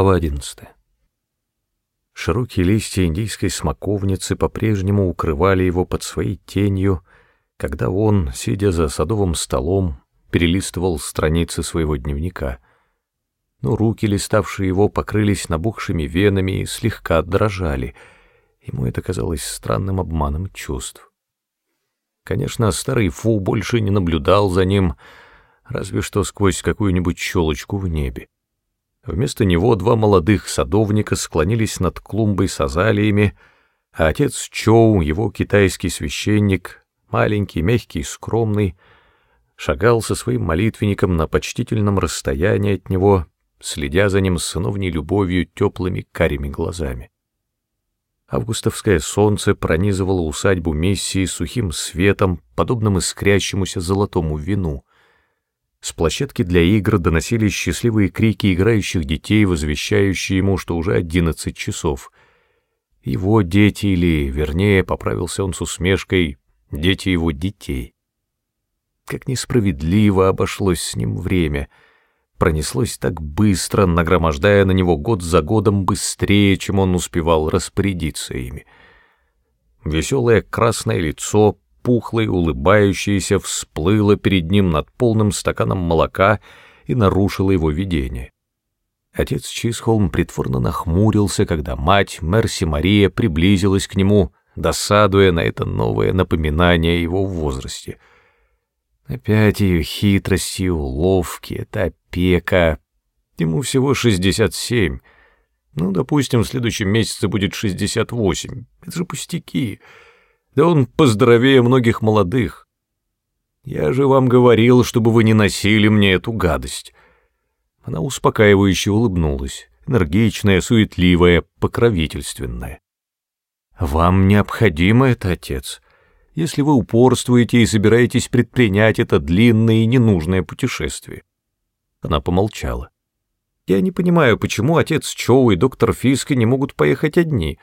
Глава 11. Широкие листья индийской смоковницы по-прежнему укрывали его под своей тенью, когда он, сидя за садовым столом, перелистывал страницы своего дневника. Но руки, листавшие его, покрылись набухшими венами и слегка дрожали. Ему это казалось странным обманом чувств. Конечно, старый Фу больше не наблюдал за ним, разве что сквозь какую-нибудь щелочку в небе. Вместо него два молодых садовника склонились над клумбой с азалиями, а отец Чоу, его китайский священник, маленький, мягкий, скромный, шагал со своим молитвенником на почтительном расстоянии от него, следя за ним с сыновней любовью теплыми карими глазами. Августовское солнце пронизывало усадьбу миссии сухим светом, подобным искрящемуся золотому вину — с площадки для игр доносились счастливые крики играющих детей, возвещающие ему, что уже одиннадцать часов. Его дети, или, вернее, поправился он с усмешкой, дети его детей. Как несправедливо обошлось с ним время. Пронеслось так быстро, нагромождая на него год за годом быстрее, чем он успевал распорядиться ими. Веселое красное лицо, пухлой, улыбающаяся, всплыла перед ним над полным стаканом молока и нарушила его видение. Отец Чисхолм притворно нахмурился, когда мать, Мерси Мария, приблизилась к нему, досадуя на это новое напоминание его возрасте. Опять ее хитрости, уловки, это опека. Ему всего шестьдесят семь. Ну, допустим, в следующем месяце будет шестьдесят восемь. Это же пустяки. Да он поздоровее многих молодых. Я же вам говорил, чтобы вы не носили мне эту гадость. Она успокаивающе улыбнулась, энергичная, суетливая, покровительственная. Вам необходимо это, отец, если вы упорствуете и собираетесь предпринять это длинное и ненужное путешествие. Она помолчала. Я не понимаю, почему отец Чоу и доктор Фиска не могут поехать одни.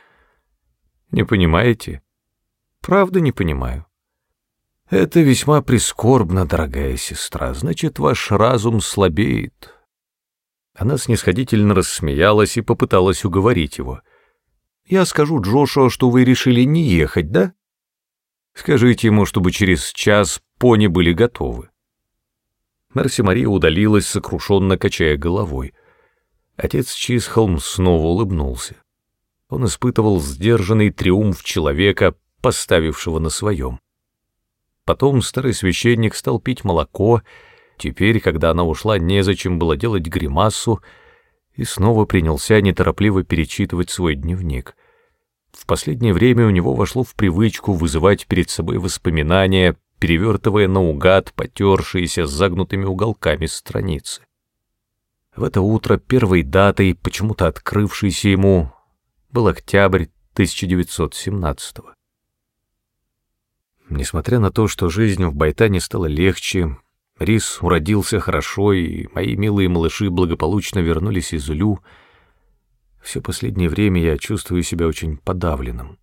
Не понимаете? Правда не понимаю. Это весьма прискорбно, дорогая сестра. Значит, ваш разум слабеет. Она снисходительно рассмеялась и попыталась уговорить его. Я скажу Джошуа, что вы решили не ехать, да? Скажите ему, чтобы через час пони были готовы. Мерси Мария удалилась, сокрушенно качая головой. Отец Чисхолм снова улыбнулся. Он испытывал сдержанный триумф человека, поставившего на своем. Потом старый священник стал пить молоко, теперь, когда она ушла, незачем было делать гримасу, и снова принялся неторопливо перечитывать свой дневник. В последнее время у него вошло в привычку вызывать перед собой воспоминания, перевертывая наугад потершиеся с загнутыми уголками страницы. В это утро первой датой, почему-то открывшейся ему, был октябрь 1917 -го. Несмотря на то, что жизнь в Байтане стала легче, Рис уродился хорошо, и мои милые малыши благополучно вернулись из Улю, все последнее время я чувствую себя очень подавленным.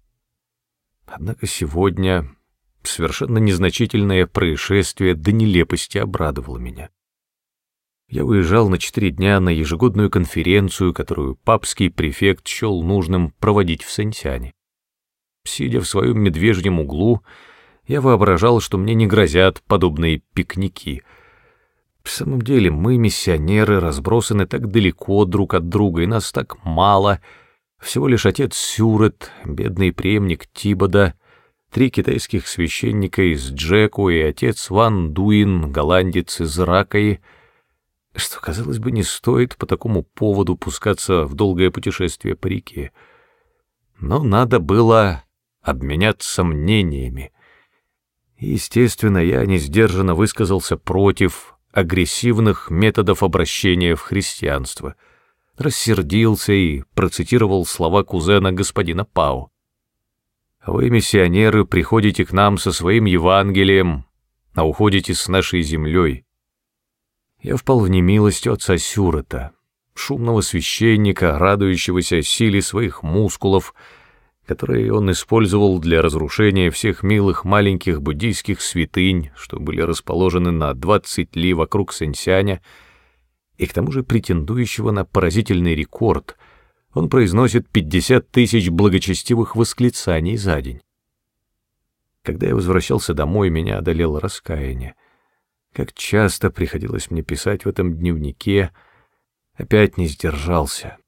Однако сегодня совершенно незначительное происшествие до нелепости обрадовало меня. Я уезжал на четыре дня на ежегодную конференцию, которую папский префект счел нужным проводить в Сэнсяне. Сидя в своем медвежьем углу, я воображал, что мне не грозят подобные пикники. В самом деле мы, миссионеры, разбросаны так далеко друг от друга, и нас так мало. Всего лишь отец Сюрет, бедный преемник Тибода, три китайских священника из Джеку и отец Ван Дуин, голландец из Ракаи, что, казалось бы, не стоит по такому поводу пускаться в долгое путешествие по реке. Но надо было обменяться мнениями. Естественно, я несдержанно высказался против агрессивных методов обращения в христианство, рассердился и процитировал слова кузена господина Пау. «Вы, миссионеры, приходите к нам со своим Евангелием, а уходите с нашей землей». Я впал в немилость отца Сюрета, шумного священника, радующегося силе своих мускулов, которые он использовал для разрушения всех милых маленьких буддийских святынь, что были расположены на 20 ли вокруг Сэнсяня, и к тому же претендующего на поразительный рекорд. Он произносит 50 тысяч благочестивых восклицаний за день. Когда я возвращался домой, меня одолело раскаяние. Как часто приходилось мне писать в этом дневнике, опять не сдержался.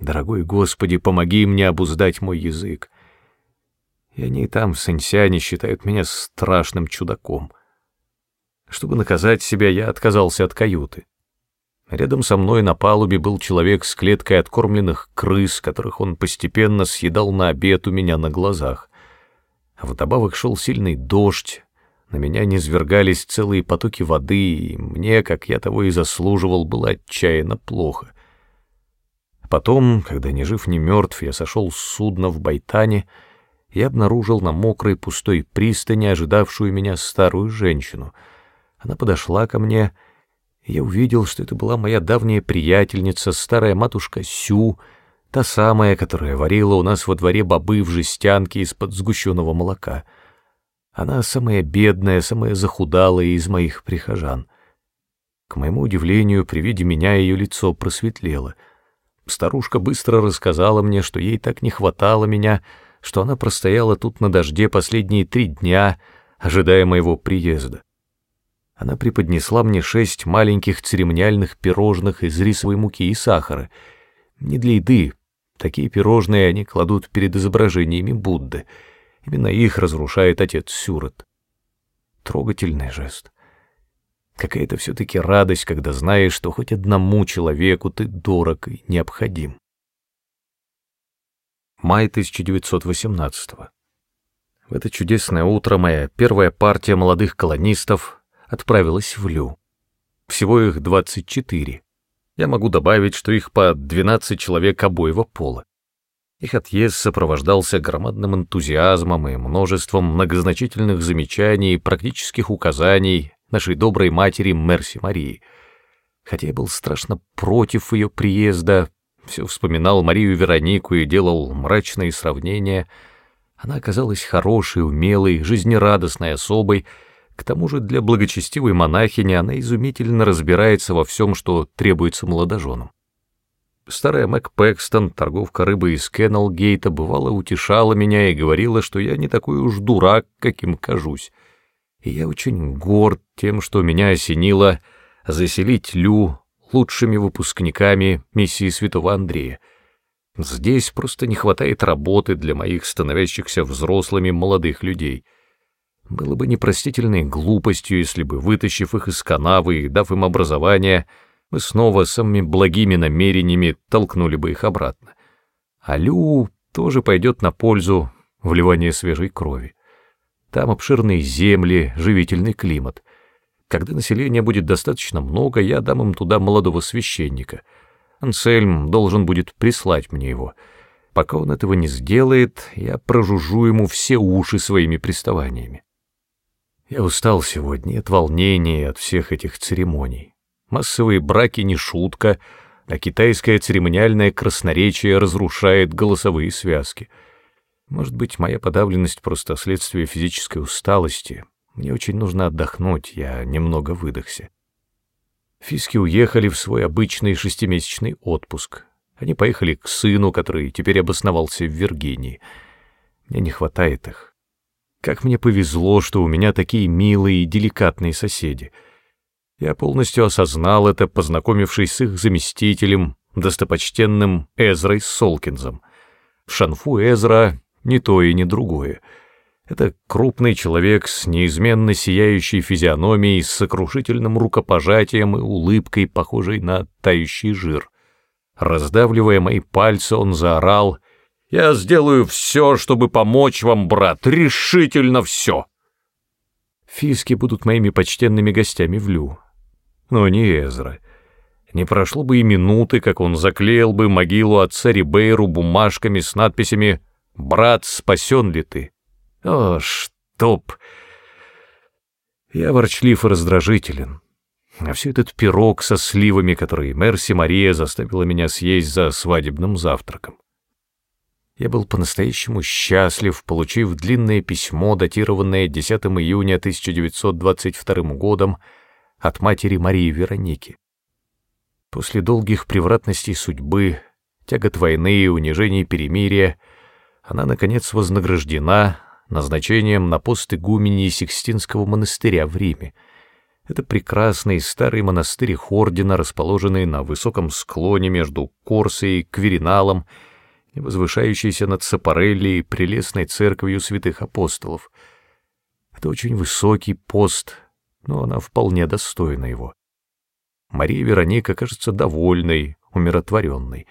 Дорогой Господи, помоги мне обуздать мой язык. И они там, в Сэнсяне, считают меня страшным чудаком. Чтобы наказать себя, я отказался от каюты. Рядом со мной на палубе был человек с клеткой откормленных крыс, которых он постепенно съедал на обед у меня на глазах. А вдобавок шел сильный дождь, на меня низвергались целые потоки воды, и мне, как я того и заслуживал, было отчаянно плохо. Потом, когда ни жив, ни мертв, я сошел с судна в Байтане и обнаружил на мокрой пустой пристани ожидавшую меня старую женщину. Она подошла ко мне и я увидел, что это была моя давняя приятельница, старая матушка Сю, та самая, которая варила у нас во дворе бобы в жестянке из-под сгущенного молока. Она самая бедная, самая захудалая из моих прихожан. К моему удивлению, при виде меня ее лицо просветлело. Старушка быстро рассказала мне, что ей так не хватало меня, что она простояла тут на дожде последние три дня, ожидая моего приезда. Она преподнесла мне шесть маленьких церемониальных пирожных из рисовой муки и сахара. Не для еды. Такие пирожные они кладут перед изображениями Будды. Именно их разрушает отец Сюрот. Трогательный жест. Какая-то все-таки радость, когда знаешь, что хоть одному человеку ты дорог и необходим. Май 1918 -го. В это чудесное утро моя первая партия молодых колонистов отправилась в Лю. Всего их 24. Я могу добавить, что их по 12 человек обоего пола. Их отъезд сопровождался громадным энтузиазмом и множеством многозначительных замечаний и практических указаний нашей доброй матери Мерси Марии. Хотя я был страшно против ее приезда, все вспоминал Марию Веронику и делал мрачные сравнения, она оказалась хорошей, умелой, жизнерадостной особой, к тому же для благочестивой монахини она изумительно разбирается во всем, что требуется молодоженам. Старая Мэг Пэкстон, торговка рыбы из Кеннелгейта, бывало утешала меня и говорила, что я не такой уж дурак, каким кажусь. И я очень горд тем, что меня осенило заселить Лю лучшими выпускниками миссии Святого Андрея. Здесь просто не хватает работы для моих становящихся взрослыми молодых людей — было бы непростительной глупостью, если бы, вытащив их из канавы и дав им образование, мы снова самыми благими намерениями толкнули бы их обратно. А Лю тоже пойдет на пользу вливания свежей крови. Там обширные земли, живительный климат. Когда населения будет достаточно много, я дам им туда молодого священника. Ансельм должен будет прислать мне его. Пока он этого не сделает, я прожужжу ему все уши своими приставаниями. Я устал сегодня от волнения, от всех этих церемоний. Массовые браки не шутка, а китайское церемониальное красноречие разрушает голосовые связки. Может быть, моя подавленность просто следствие физической усталости. Мне очень нужно отдохнуть, я немного выдохся. Фиски уехали в свой обычный шестимесячный отпуск. Они поехали к сыну, который теперь обосновался в Виргинии. Мне не хватает их. Как мне повезло, что у меня такие милые и деликатные соседи. Я полностью осознал это, познакомившись с их заместителем, достопочтенным Эзрой Солкинзом. Шанфу Эзра не то и не другое. Это крупный человек с неизменно сияющей физиономией, с сокрушительным рукопожатием и улыбкой, похожей на тающий жир. Раздавливая мои пальцы, он заорал — я сделаю все, чтобы помочь вам, брат, решительно все. Фиски будут моими почтенными гостями в Лю. Но не Эзра. Не прошло бы и минуты, как он заклеил бы могилу отца Рибейру бумажками с надписями «Брат, спасен ли ты?» О, чтоб! Я ворчлив и раздражителен. А все этот пирог со сливами, который Мерси Мария заставила меня съесть за свадебным завтраком. Я был по-настоящему счастлив, получив длинное письмо, датированное 10 июня 1922 годом от матери Марии Вероники. После долгих превратностей судьбы, тягот войны и унижений перемирия, она, наконец, вознаграждена назначением на пост игумени Сикстинского монастыря в Риме. Это прекрасный старый монастырь Хордина, расположенный на высоком склоне между Корсой и Квериналом и возвышающийся над Сапарелли и прелестной церковью святых апостолов. Это очень высокий пост, но она вполне достойна его. Мария Вероника кажется довольной, умиротворенной.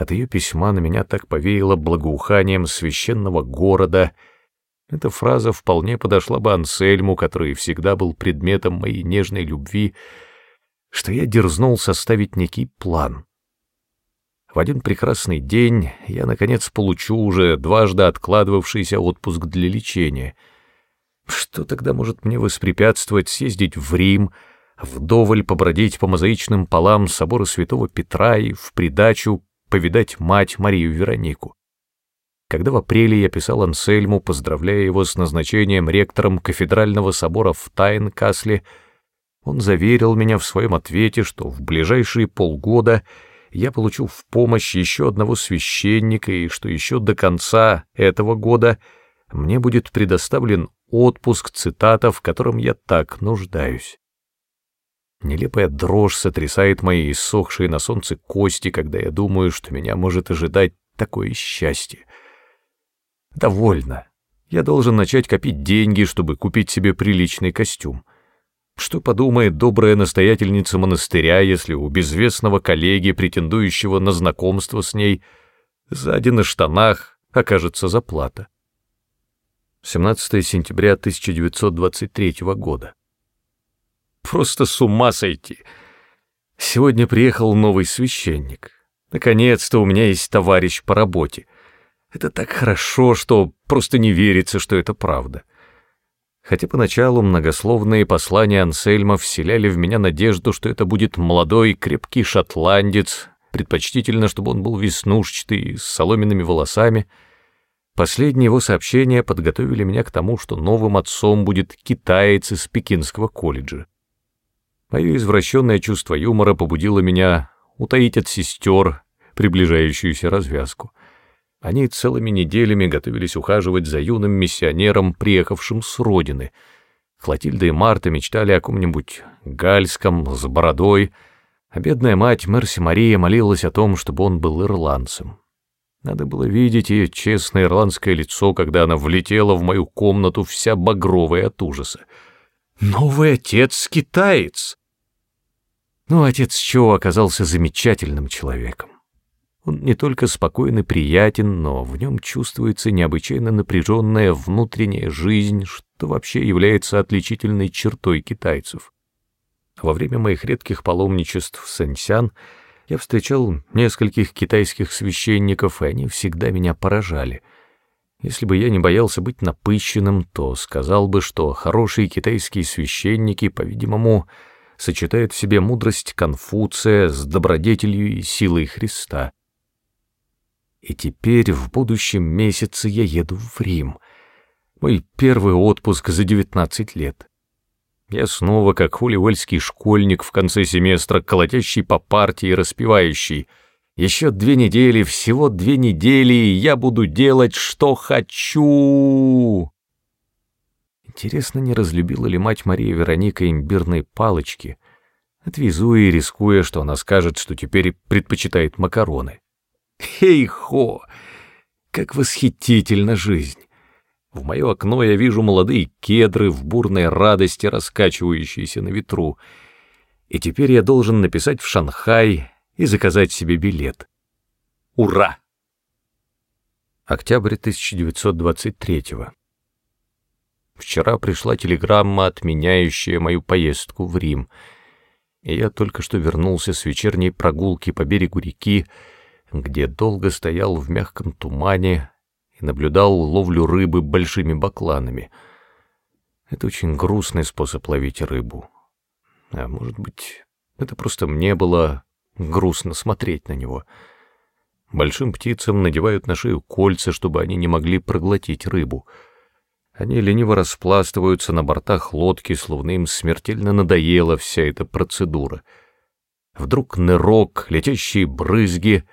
От ее письма на меня так повеяло благоуханием священного города. Эта фраза вполне подошла бы Ансельму, который всегда был предметом моей нежной любви, что я дерзнул составить некий план. В один прекрасный день я, наконец, получу уже дважды откладывавшийся отпуск для лечения. Что тогда может мне воспрепятствовать съездить в Рим — вдоволь побродить по мозаичным полам собора святого Петра и в придачу повидать мать Марию Веронику. Когда в апреле я писал Ансельму, поздравляя его с назначением ректором кафедрального собора в Тайн-Касле, он заверил меня в своем ответе, что в ближайшие полгода я получу в помощь еще одного священника и что еще до конца этого года мне будет предоставлен отпуск, цитата, в котором я так нуждаюсь. Нелепая дрожь сотрясает мои иссохшие на солнце кости, когда я думаю, что меня может ожидать такое счастье. Довольно. Я должен начать копить деньги, чтобы купить себе приличный костюм. Что подумает добрая настоятельница монастыря, если у безвестного коллеги, претендующего на знакомство с ней, сзади на штанах окажется заплата? 17 сентября 1923 года. Просто с ума сойти. Сегодня приехал новый священник. Наконец-то у меня есть товарищ по работе. Это так хорошо, что просто не верится, что это правда. Хотя поначалу многословные послания Ансельма вселяли в меня надежду, что это будет молодой крепкий шотландец, предпочтительно, чтобы он был веснушчатый, с соломенными волосами. Последние его сообщения подготовили меня к тому, что новым отцом будет китаец из Пекинского колледжа. Мое извращенное чувство юмора побудило меня утаить от сестер приближающуюся развязку. Они целыми неделями готовились ухаживать за юным миссионером, приехавшим с родины. Клотильда и Марта мечтали о ком-нибудь гальском, с бородой, а бедная мать Мерси Мария молилась о том, чтобы он был ирландцем. Надо было видеть ее честное ирландское лицо, когда она влетела в мою комнату вся багровая от ужаса. «Новый отец китаец!» Но отец Чо оказался замечательным человеком. Он не только спокойный, приятен, но в нем чувствуется необычайно напряженная внутренняя жизнь, что вообще является отличительной чертой китайцев. Во время моих редких паломничеств в Сэньсян я встречал нескольких китайских священников, и они всегда меня поражали. Если бы я не боялся быть напыщенным, то сказал бы, что хорошие китайские священники, по-видимому, сочетает в себе мудрость Конфуция с добродетелью и силой Христа. И теперь в будущем месяце я еду в Рим. Мой первый отпуск за 19 лет. Я снова, как холивельский школьник в конце семестра, колотящий по партии и распевающий. Еще две недели, всего две недели, и я буду делать, что хочу. Интересно, не разлюбила ли мать Мария Вероника имбирные палочки, отвезу и рискуя, что она скажет, что теперь предпочитает макароны. Хей-хо! Как восхитительна жизнь! В мое окно я вижу молодые кедры в бурной радости, раскачивающиеся на ветру. И теперь я должен написать в Шанхай и заказать себе билет. Ура! Октябрь 1923 -го. Вчера пришла телеграмма, отменяющая мою поездку в Рим, и я только что вернулся с вечерней прогулки по берегу реки, где долго стоял в мягком тумане и наблюдал ловлю рыбы большими бакланами. Это очень грустный способ ловить рыбу. А может быть, это просто мне было грустно смотреть на него. Большим птицам надевают на шею кольца, чтобы они не могли проглотить рыбу — они лениво распластываются на бортах лодки, словно им смертельно надоела вся эта процедура. Вдруг нырок, летящие брызги,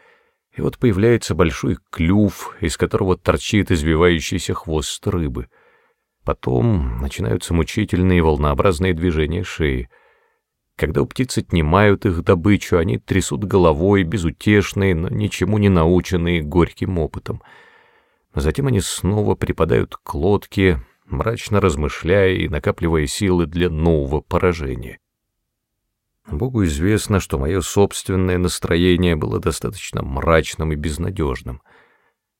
и вот появляется большой клюв, из которого торчит извивающийся хвост рыбы. Потом начинаются мучительные волнообразные движения шеи. Когда у птиц отнимают их добычу, они трясут головой, безутешные, но ничему не наученные горьким опытом. Затем они снова припадают к лодке, мрачно размышляя и накапливая силы для нового поражения. Богу известно, что мое собственное настроение было достаточно мрачным и безнадежным.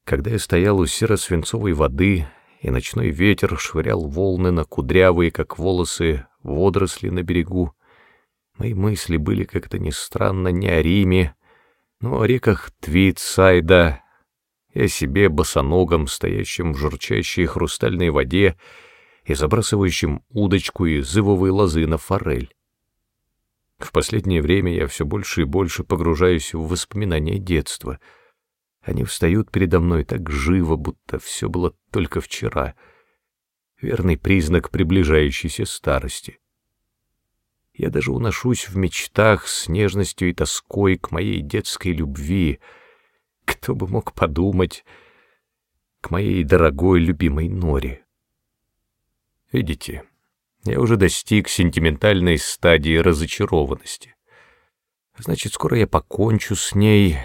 Когда я стоял у серо-свинцовой воды, и ночной ветер швырял волны на кудрявые, как волосы, водоросли на берегу, мои мысли были как-то ни странно не о Риме, но о реках Твит, Сайда и о себе босоногом, стоящем в журчащей хрустальной воде и забрасывающем удочку из ивовой лозы на форель. В последнее время я все больше и больше погружаюсь в воспоминания детства. Они встают передо мной так живо, будто все было только вчера. Верный признак приближающейся старости. Я даже уношусь в мечтах с нежностью и тоской к моей детской любви. Кто бы мог подумать к моей дорогой любимой Норе. Видите, я уже достиг сентиментальной стадии разочарованности. Значит, скоро я покончу с ней.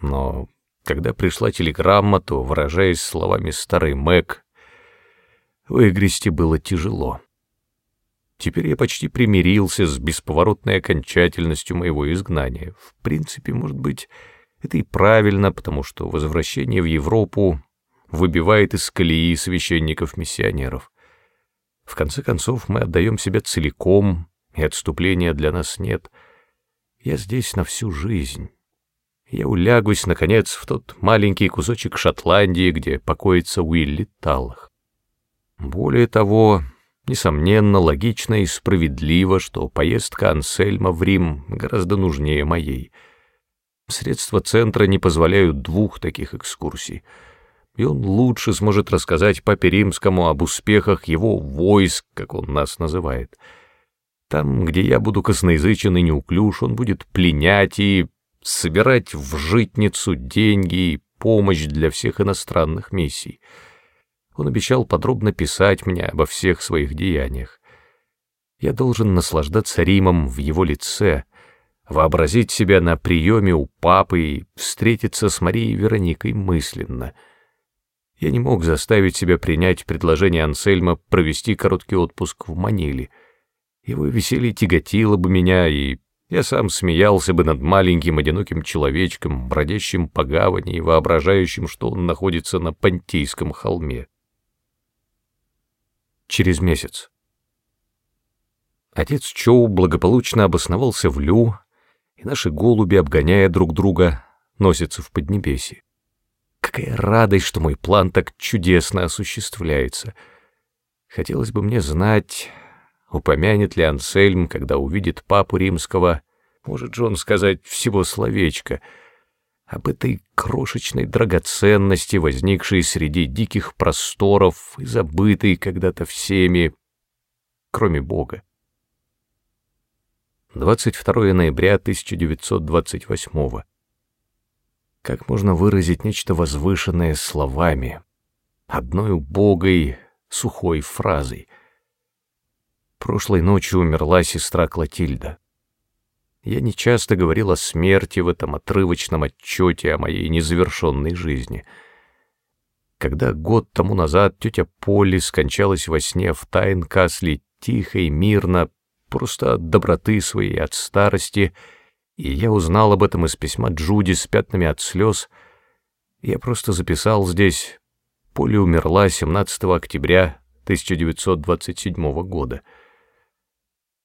Но когда пришла телеграмма, то, выражаясь словами старой Мэг, выгрести было тяжело. Теперь я почти примирился с бесповоротной окончательностью моего изгнания. В принципе, может быть, это и правильно, потому что возвращение в Европу выбивает из колеи священников-миссионеров. В конце концов, мы отдаем себя целиком, и отступления для нас нет. Я здесь на всю жизнь. Я улягусь, наконец, в тот маленький кусочек Шотландии, где покоится Уилли Таллах. Более того, несомненно, логично и справедливо, что поездка Ансельма в Рим гораздо нужнее моей. Средства центра не позволяют двух таких экскурсий — и он лучше сможет рассказать папе римскому об успехах его войск, как он нас называет. Там, где я буду косноязычен и неуклюж, он будет пленять и собирать в житницу деньги и помощь для всех иностранных миссий. Он обещал подробно писать мне обо всех своих деяниях. Я должен наслаждаться Римом в его лице, вообразить себя на приеме у папы и встретиться с Марией Вероникой мысленно — я не мог заставить себя принять предложение Ансельма провести короткий отпуск в Маниле. Его веселье тяготило бы меня, и я сам смеялся бы над маленьким одиноким человечком, бродящим по гавани и воображающим, что он находится на Понтийском холме. Через месяц. Отец Чоу благополучно обосновался в Лю, и наши голуби, обгоняя друг друга, носятся в Поднебесье. Какая радость, что мой план так чудесно осуществляется. Хотелось бы мне знать, упомянет ли Ансельм, когда увидит папу римского, может же он сказать всего словечко, об этой крошечной драгоценности, возникшей среди диких просторов и забытой когда-то всеми, кроме Бога. 22 ноября 1928 как можно выразить нечто возвышенное словами, одной убогой, сухой фразой? Прошлой ночью умерла сестра Клотильда. Я нечасто говорил о смерти в этом отрывочном отчете о моей незавершенной жизни. Когда год тому назад тетя Полли скончалась во сне в Тайн-Касле тихо и мирно, просто от доброты своей, от старости — и я узнал об этом из письма Джуди с пятнами от слез. Я просто записал здесь «Поли умерла 17 октября 1927 года».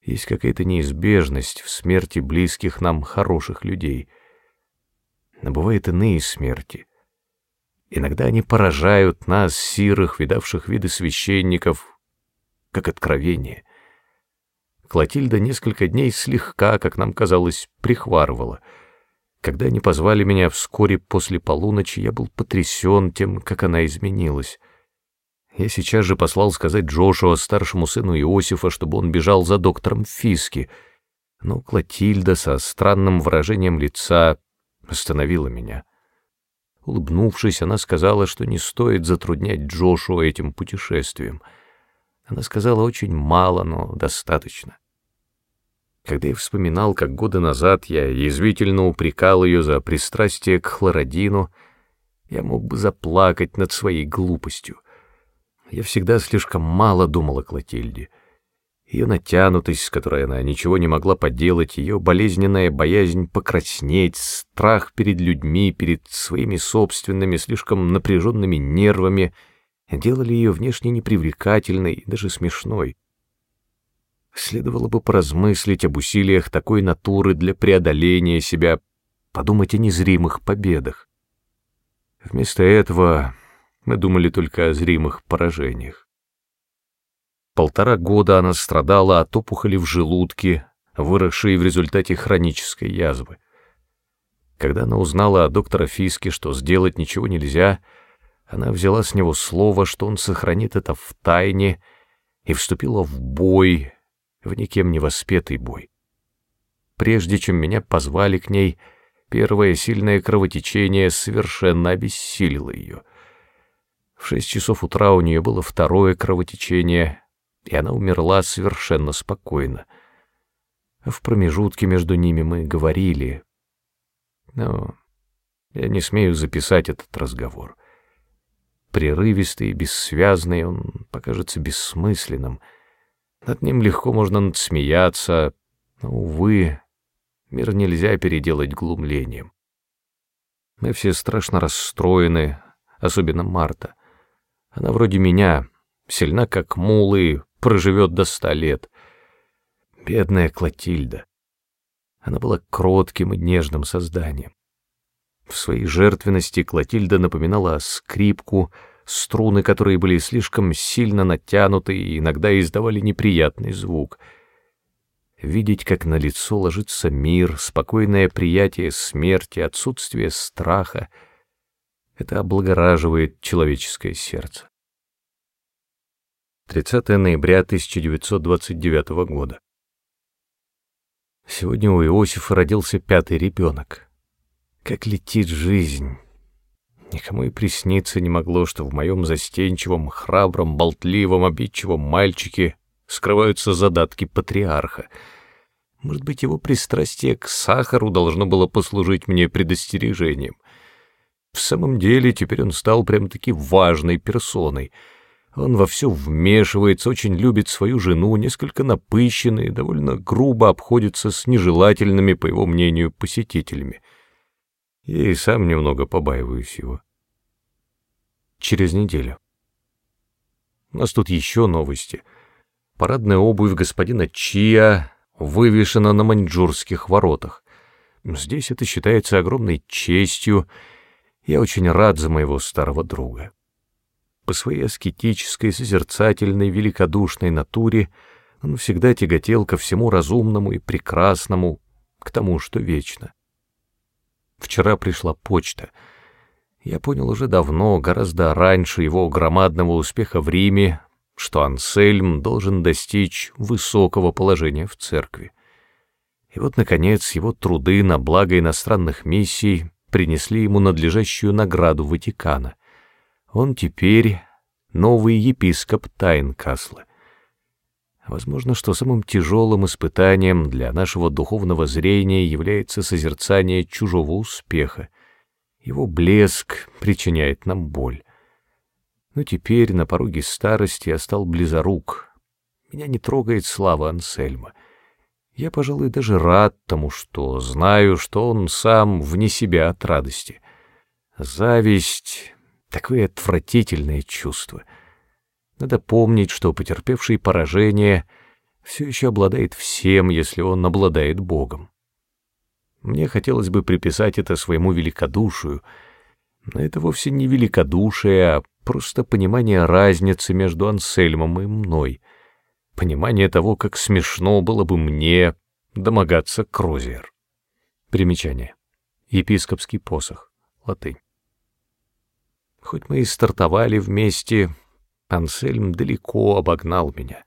Есть какая-то неизбежность в смерти близких нам хороших людей. Но бывают иные смерти. Иногда они поражают нас, сирых, видавших виды священников, как откровение. Клотильда несколько дней слегка, как нам казалось, прихварывала. Когда они позвали меня вскоре после полуночи, я был потрясен тем, как она изменилась. Я сейчас же послал сказать Джошуа, старшему сыну Иосифа, чтобы он бежал за доктором Фиски. Но Клотильда со странным выражением лица остановила меня. Улыбнувшись, она сказала, что не стоит затруднять Джошуа этим путешествием. Она сказала очень мало, но достаточно. Когда я вспоминал, как годы назад я язвительно упрекал ее за пристрастие к хлородину, я мог бы заплакать над своей глупостью. Я всегда слишком мало думал о Клотильде. Ее натянутость, с которой она ничего не могла поделать, ее болезненная боязнь покраснеть, страх перед людьми, перед своими собственными слишком напряженными нервами делали ее внешне непривлекательной, даже смешной. Следовало бы поразмыслить об усилиях такой натуры для преодоления себя, подумать о незримых победах. Вместо этого мы думали только о зримых поражениях. Полтора года она страдала от опухоли в желудке, выросшей в результате хронической язвы. Когда она узнала от доктора Фиски, что сделать ничего нельзя, она взяла с него слово, что он сохранит это в тайне, и вступила в бой, в никем не воспетый бой. Прежде чем меня позвали к ней, первое сильное кровотечение совершенно обессилило ее. В шесть часов утра у нее было второе кровотечение, и она умерла совершенно спокойно. В промежутке между ними мы говорили, но я не смею записать этот разговор. Прерывистый и бессвязный он покажется бессмысленным. Над ним легко можно надсмеяться, но, увы, мир нельзя переделать глумлением. Мы все страшно расстроены, особенно Марта. Она вроде меня, сильна как мулы, проживет до ста лет. Бедная Клотильда. Она была кротким и нежным созданием. В своей жертвенности Клотильда напоминала скрипку, струны которые были слишком сильно натянуты и иногда издавали неприятный звук. Видеть, как на лицо ложится мир, спокойное приятие смерти, отсутствие страха — это облагораживает человеческое сердце. 30 ноября 1929 года. Сегодня у Иосифа родился пятый ребенок. Как летит жизнь! Никому и присниться не могло, что в моем застенчивом, храбром, болтливом, обидчивом мальчике скрываются задатки патриарха. Может быть, его пристрастие к сахару должно было послужить мне предостережением. В самом деле, теперь он стал прям-таки важной персоной — он во все вмешивается, очень любит свою жену, несколько напыщенный довольно грубо обходится с нежелательными, по его мнению, посетителями. Я и сам немного побаиваюсь его. Через неделю. У нас тут еще новости. Парадная обувь господина Чия вывешена на маньчжурских воротах. Здесь это считается огромной честью. Я очень рад за моего старого друга. По своей аскетической, созерцательной, великодушной натуре он всегда тяготел ко всему разумному и прекрасному, к тому, что вечно. Вчера пришла почта. Я понял уже давно, гораздо раньше его громадного успеха в Риме, что Ансельм должен достичь высокого положения в церкви. И вот, наконец, его труды на благо иностранных миссий принесли ему надлежащую награду Ватикана — он теперь новый епископ Тайнкасла. Возможно, что самым тяжелым испытанием для нашего духовного зрения является созерцание чужого успеха. Его блеск причиняет нам боль. Но теперь, на пороге старости, я стал близорук. Меня не трогает слава Ансельма. Я, пожалуй, даже рад тому, что знаю, что он сам вне себя от радости. Зависть Такое отвратительное чувство. Надо помнить, что потерпевший поражение все еще обладает всем, если он обладает Богом. Мне хотелось бы приписать это своему великодушию, но это вовсе не великодушие, а просто понимание разницы между Ансельмом и мной, понимание того, как смешно было бы мне домогаться Крозер. Примечание. Епископский посох. Латынь. Хоть мы и стартовали вместе, Ансельм далеко обогнал меня.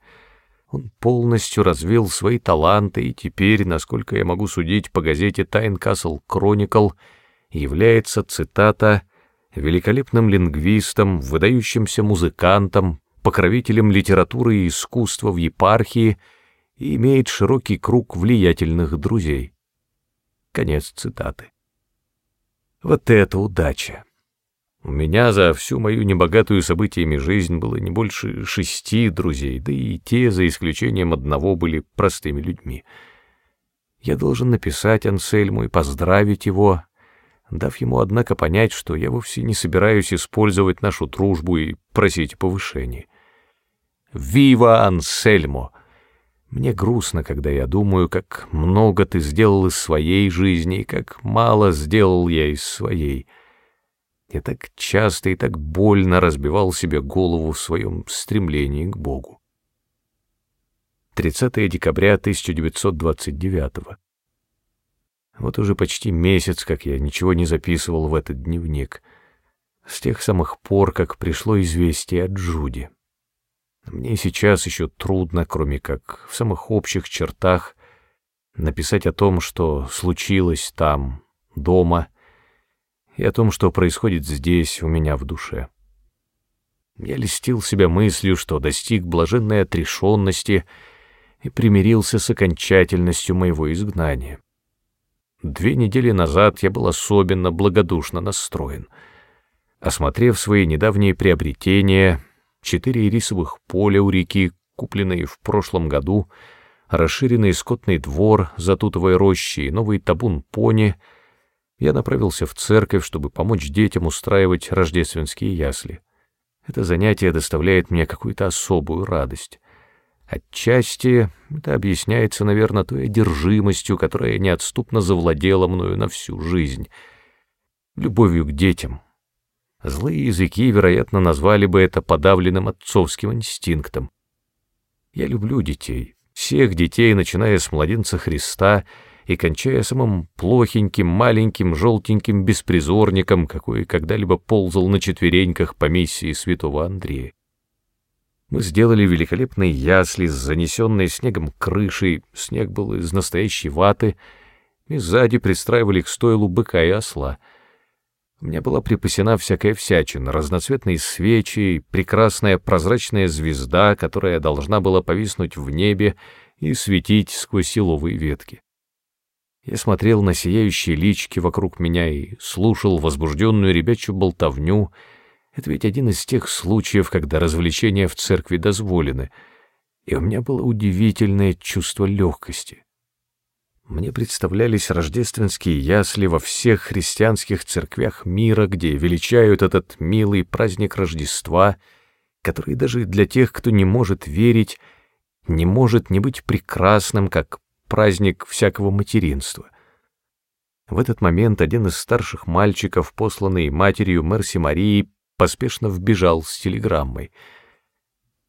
Он полностью развил свои таланты и теперь, насколько я могу судить по газете «Тайнкасл Кроникл», является, цитата, «великолепным лингвистом, выдающимся музыкантом, покровителем литературы и искусства в епархии и имеет широкий круг влиятельных друзей». Конец цитаты. Вот это удача! У меня за всю мою небогатую событиями жизнь было не больше шести друзей, да и те, за исключением одного, были простыми людьми. Я должен написать Ансельму и поздравить его, дав ему, однако, понять, что я вовсе не собираюсь использовать нашу дружбу и просить повышения. «Вива Ансельмо!» Мне грустно, когда я думаю, как много ты сделал из своей жизни и как мало сделал я из своей. Я так часто и так больно разбивал себе голову в своем стремлении к Богу. 30 декабря 1929 Вот уже почти месяц, как я ничего не записывал в этот дневник, с тех самых пор, как пришло известие от Джуди. Мне сейчас еще трудно, кроме как в самых общих чертах, написать о том, что случилось там, дома, и о том, что происходит здесь, у меня в душе. Я листил себя мыслью, что достиг блаженной отрешенности и примирился с окончательностью моего изгнания. Две недели назад я был особенно благодушно настроен. Осмотрев свои недавние приобретения, четыре рисовых поля у реки, купленные в прошлом году, расширенный скотный двор за тутовой рощей, новый табун пони — я направился в церковь, чтобы помочь детям устраивать рождественские ясли. Это занятие доставляет мне какую-то особую радость. Отчасти это объясняется, наверное, той одержимостью, которая неотступно завладела мною на всю жизнь. Любовью к детям. Злые языки, вероятно, назвали бы это подавленным отцовским инстинктом. Я люблю детей, всех детей, начиная с младенца Христа — и кончая самым плохеньким, маленьким, желтеньким беспризорником, какой когда-либо ползал на четвереньках по миссии святого Андрея. Мы сделали великолепные ясли с занесенной снегом крышей, снег был из настоящей ваты, и сзади пристраивали к стойлу быка и осла. У меня была припасена всякая всячина, разноцветные свечи, прекрасная прозрачная звезда, которая должна была повиснуть в небе и светить сквозь еловые ветки. Я смотрел на сияющие лички вокруг меня и слушал возбужденную ребячью болтовню. Это ведь один из тех случаев, когда развлечения в церкви дозволены, и у меня было удивительное чувство легкости. Мне представлялись рождественские ясли во всех христианских церквях мира, где величают этот милый праздник Рождества, который даже для тех, кто не может верить, не может не быть прекрасным, как праздник всякого материнства. В этот момент один из старших мальчиков, посланный матерью Мерси Марии, поспешно вбежал с телеграммой.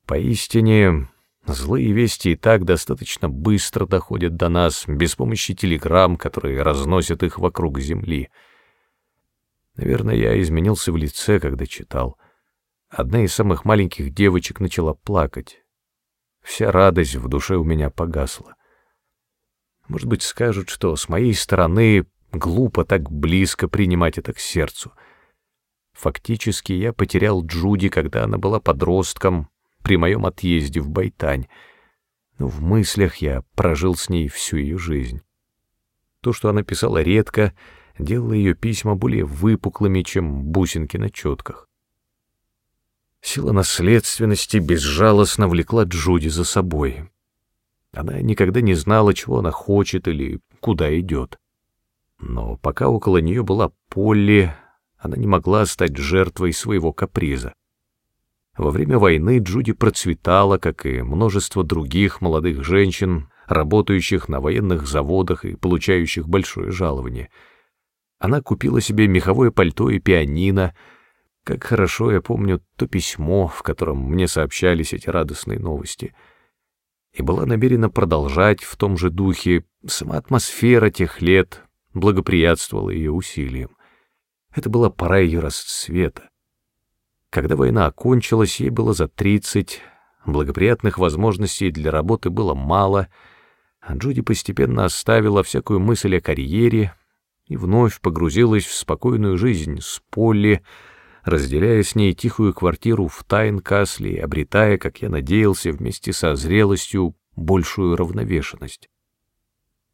Поистине, злые вести и так достаточно быстро доходят до нас, без помощи телеграмм, которые разносят их вокруг земли. Наверное, я изменился в лице, когда читал. Одна из самых маленьких девочек начала плакать. Вся радость в душе у меня погасла. Может быть, скажут, что с моей стороны глупо так близко принимать это к сердцу. Фактически я потерял Джуди, когда она была подростком, при моем отъезде в Байтань. Но в мыслях я прожил с ней всю ее жизнь. То, что она писала редко, делало ее письма более выпуклыми, чем бусинки на четках. Сила наследственности безжалостно влекла Джуди за собой. Она никогда не знала, чего она хочет или куда идет. Но пока около нее была Полли, она не могла стать жертвой своего каприза. Во время войны Джуди процветала, как и множество других молодых женщин, работающих на военных заводах и получающих большое жалование. Она купила себе меховое пальто и пианино. Как хорошо я помню то письмо, в котором мне сообщались эти радостные новости — и была намерена продолжать в том же духе. Сама атмосфера тех лет благоприятствовала ее усилиям. Это была пора ее расцвета. Когда война окончилась, ей было за тридцать, благоприятных возможностей для работы было мало, Джуди постепенно оставила всякую мысль о карьере и вновь погрузилась в спокойную жизнь с Полли, разделяя с ней тихую квартиру в Тайнкасле и обретая, как я надеялся, вместе со зрелостью большую равновешенность.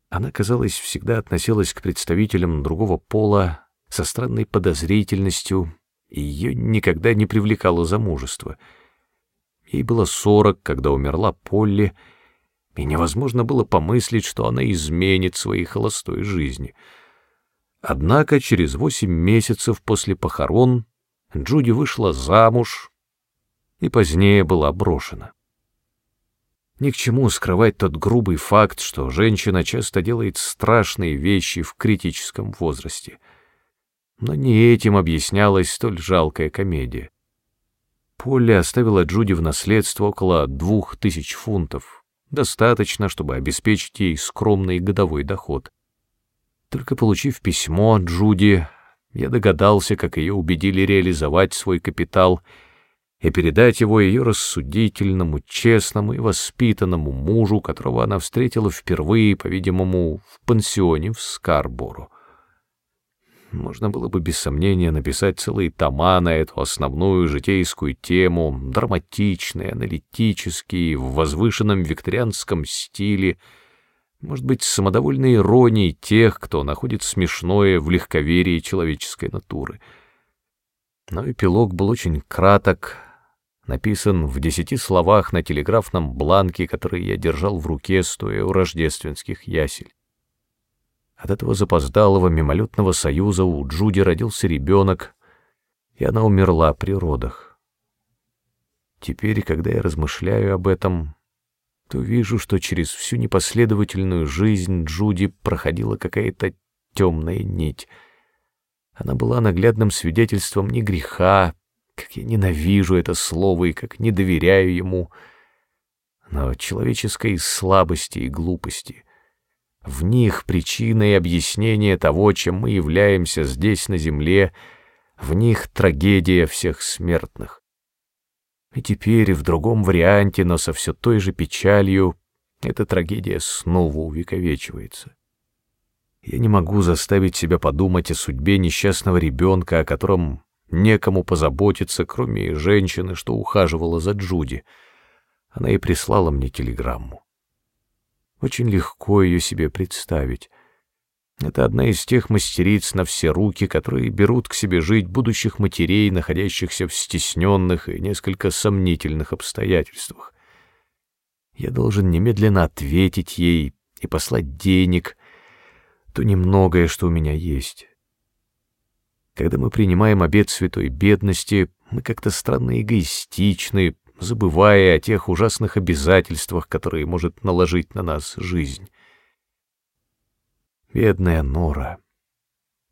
Она, казалось, всегда относилась к представителям другого пола со странной подозрительностью, и ее никогда не привлекало замужество. Ей было сорок, когда умерла Полли, и невозможно было помыслить, что она изменит своей холостой жизни. Однако через восемь месяцев после похорон Джуди вышла замуж и позднее была брошена. Ни к чему скрывать тот грубый факт, что женщина часто делает страшные вещи в критическом возрасте. Но не этим объяснялась столь жалкая комедия. Полли оставила Джуди в наследство около двух тысяч фунтов, достаточно, чтобы обеспечить ей скромный годовой доход. Только получив письмо от Джуди, я догадался, как ее убедили реализовать свой капитал — и передать его ее рассудительному, честному и воспитанному мужу, которого она встретила впервые, по-видимому, в пансионе в Скарбору. Можно было бы без сомнения написать целые тома на эту основную житейскую тему, драматичные, аналитические, в возвышенном викторианском стиле, может быть, самодовольной иронией тех, кто находит смешное в легковерии человеческой натуры. Но эпилог был очень краток, написан в десяти словах на телеграфном бланке, который я держал в руке, стоя у рождественских ясель. От этого запоздалого мимолетного союза у Джуди родился ребенок, и она умерла при родах. Теперь, когда я размышляю об этом, то вижу, что через всю непоследовательную жизнь Джуди проходила какая-то темная нить. Она была наглядным свидетельством не греха, как я ненавижу это слово и как не доверяю ему. Но человеческой слабости и глупости. В них причина и объяснение того, чем мы являемся здесь, на земле, в них трагедия всех смертных. И теперь в другом варианте, но со все той же печалью, эта трагедия снова увековечивается. Я не могу заставить себя подумать о судьбе несчастного ребенка, о котором некому позаботиться, кроме женщины, что ухаживала за Джуди. Она и прислала мне телеграмму. Очень легко ее себе представить. Это одна из тех мастериц на все руки, которые берут к себе жить будущих матерей, находящихся в стесненных и несколько сомнительных обстоятельствах. Я должен немедленно ответить ей и послать денег, то немногое, что у меня есть. Когда мы принимаем обет святой бедности, мы как-то странно эгоистичны, забывая о тех ужасных обязательствах, которые может наложить на нас жизнь. Бедная Нора,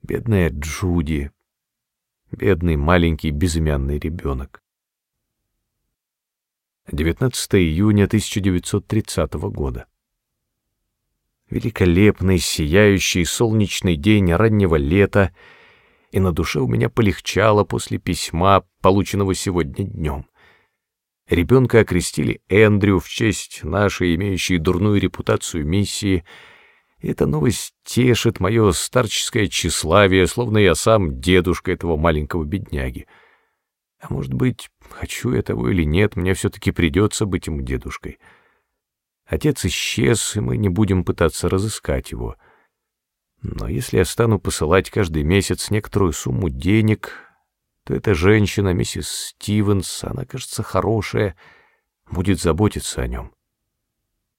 бедная Джуди, бедный маленький безымянный ребенок. 19 июня 1930 года. Великолепный, сияющий солнечный день раннего лета — и на душе у меня полегчало после письма, полученного сегодня днем. Ребенка окрестили Эндрю в честь нашей, имеющей дурную репутацию миссии, эта новость тешит мое старческое тщеславие, словно я сам дедушка этого маленького бедняги. А может быть, хочу я того или нет, мне все-таки придется быть ему дедушкой. Отец исчез, и мы не будем пытаться разыскать его — но если я стану посылать каждый месяц некоторую сумму денег, то эта женщина, миссис Стивенс, она, кажется, хорошая, будет заботиться о нем.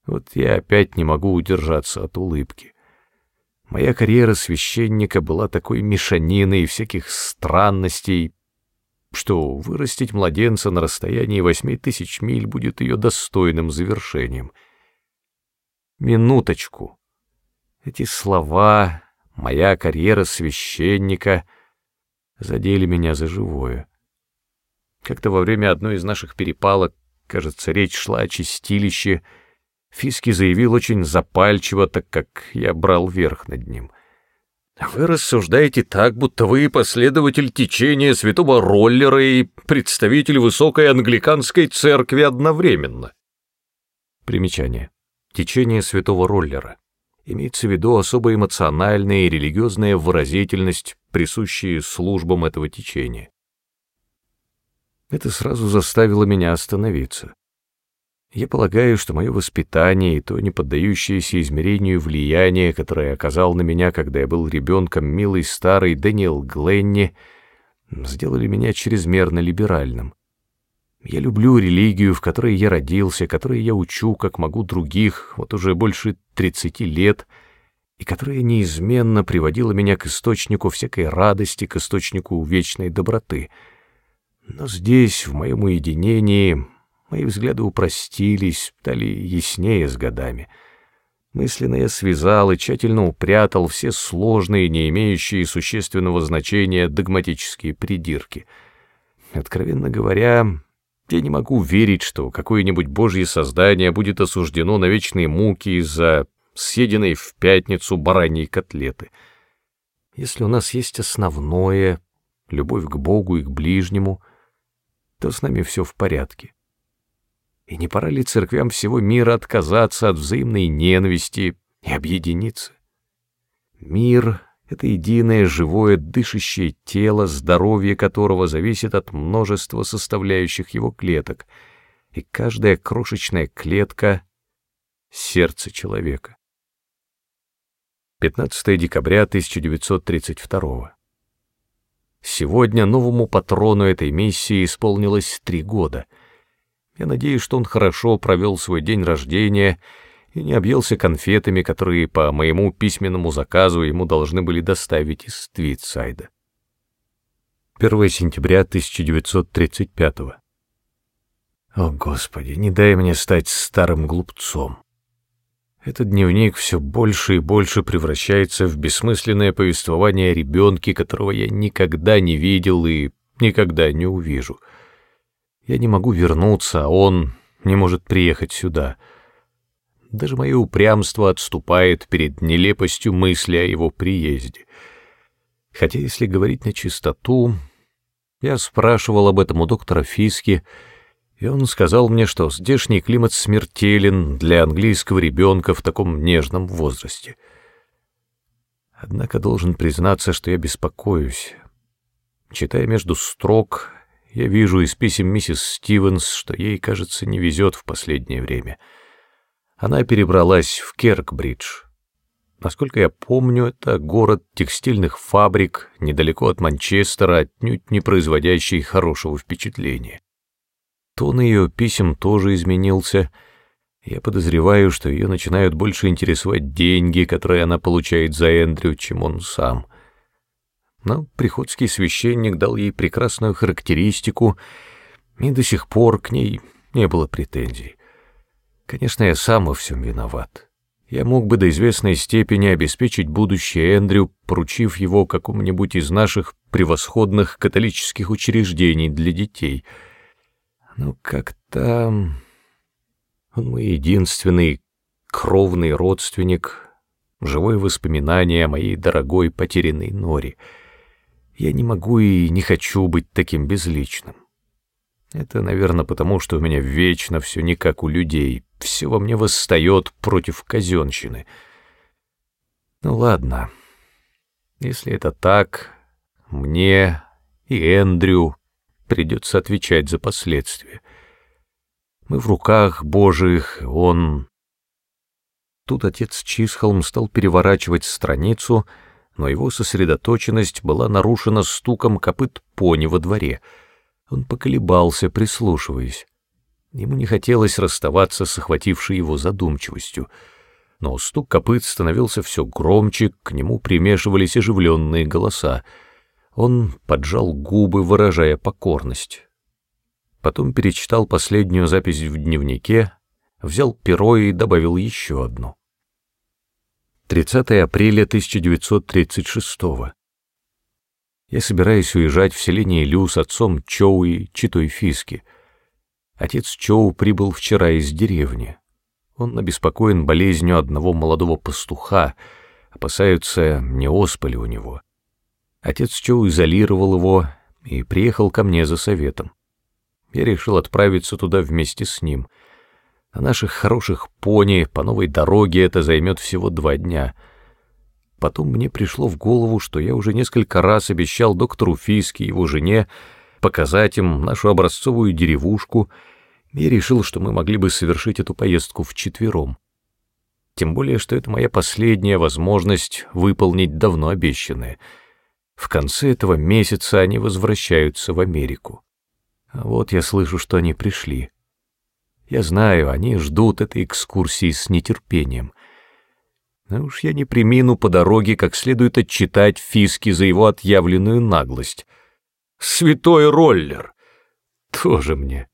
Вот я опять не могу удержаться от улыбки. Моя карьера священника была такой мешаниной всяких странностей, что вырастить младенца на расстоянии восьми тысяч миль будет ее достойным завершением. Минуточку. Эти слова, моя карьера священника, задели меня за живое. Как-то во время одной из наших перепалок, кажется, речь шла о чистилище, Фиски заявил очень запальчиво, так как я брал верх над ним. Вы рассуждаете так, будто вы последователь течения святого Роллера и представитель высокой англиканской церкви одновременно. Примечание. Течение святого Роллера. Имеется в виду особо эмоциональная и религиозная выразительность, присущие службам этого течения. Это сразу заставило меня остановиться. Я полагаю, что мое воспитание и то не поддающееся измерению влияние, которое оказал на меня, когда я был ребенком, милый старый Дэниел Гленни, сделали меня чрезмерно либеральным. Я люблю религию, в которой я родился, которой я учу, как могу других, вот уже больше тридцати лет, и которая неизменно приводила меня к источнику всякой радости, к источнику вечной доброты. Но здесь, в моем уединении, Мои взгляды упростились, стали яснее с годами. Мысленно я связал и тщательно упрятал все сложные, не имеющие существенного значения догматические придирки. Откровенно говоря, я не могу верить, что какое-нибудь божье создание будет осуждено на вечные муки из-за съеденной в пятницу бараньей котлеты. Если у нас есть основное — любовь к Богу и к ближнему, то с нами все в порядке. И не пора ли церквям всего мира отказаться от взаимной ненависти и объединиться? Мир — это единое живое дышащее тело, здоровье которого зависит от множества составляющих его клеток, и каждая крошечная клетка — сердце человека. 15 декабря 1932 Сегодня новому патрону этой миссии исполнилось три года — я надеюсь, что он хорошо провел свой день рождения и не объелся конфетами, которые по моему письменному заказу ему должны были доставить из Твитсайда. 1 сентября 1935 О, Господи, не дай мне стать старым глупцом. Этот дневник все больше и больше превращается в бессмысленное повествование о ребенке, которого я никогда не видел и никогда не увижу — я не могу вернуться, а он не может приехать сюда. Даже мое упрямство отступает перед нелепостью мысли о его приезде. Хотя, если говорить на чистоту, я спрашивал об этом у доктора Фиски, и он сказал мне, что здешний климат смертелен для английского ребенка в таком нежном возрасте. Однако должен признаться, что я беспокоюсь. Читая между строк, я вижу из писем миссис Стивенс, что ей, кажется, не везет в последнее время. Она перебралась в Керкбридж. Насколько я помню, это город текстильных фабрик, недалеко от Манчестера, отнюдь не производящий хорошего впечатления. Тон ее писем тоже изменился. Я подозреваю, что ее начинают больше интересовать деньги, которые она получает за Эндрю, чем он сам — но приходский священник дал ей прекрасную характеристику, и до сих пор к ней не было претензий. Конечно, я сам во всем виноват. Я мог бы до известной степени обеспечить будущее Эндрю, поручив его какому-нибудь из наших превосходных католических учреждений для детей. Но как-то... Он мой единственный кровный родственник, живое воспоминание о моей дорогой потерянной Норе — я не могу и не хочу быть таким безличным. Это, наверное, потому, что у меня вечно все не как у людей, все во мне восстает против казенщины. Ну ладно, если это так, мне и Эндрю придется отвечать за последствия. Мы в руках Божьих, он... Тут отец Чисхолм стал переворачивать страницу, но его сосредоточенность была нарушена стуком копыт пони во дворе. Он поколебался, прислушиваясь. Ему не хотелось расставаться с охватившей его задумчивостью, но стук копыт становился все громче, к нему примешивались оживленные голоса. Он поджал губы, выражая покорность. Потом перечитал последнюю запись в дневнике, взял перо и добавил еще одну. 30 апреля 1936 Я собираюсь уезжать в селение Лю с отцом Чоу и Читой Фиски. Отец Чоу прибыл вчера из деревни. Он обеспокоен болезнью одного молодого пастуха, Опасаются, не оспали у него. Отец Чоу изолировал его и приехал ко мне за советом. Я решил отправиться туда вместе с ним. На наших хороших пони по новой дороге это займет всего два дня. Потом мне пришло в голову, что я уже несколько раз обещал доктору Фиске и его жене показать им нашу образцовую деревушку, и решил, что мы могли бы совершить эту поездку вчетвером. Тем более, что это моя последняя возможность выполнить давно обещанное. В конце этого месяца они возвращаются в Америку. А вот я слышу, что они пришли. Я знаю, они ждут этой экскурсии с нетерпением. Но уж я не примину по дороге как следует отчитать Фиски за его отъявленную наглость. Святой роллер! Тоже мне.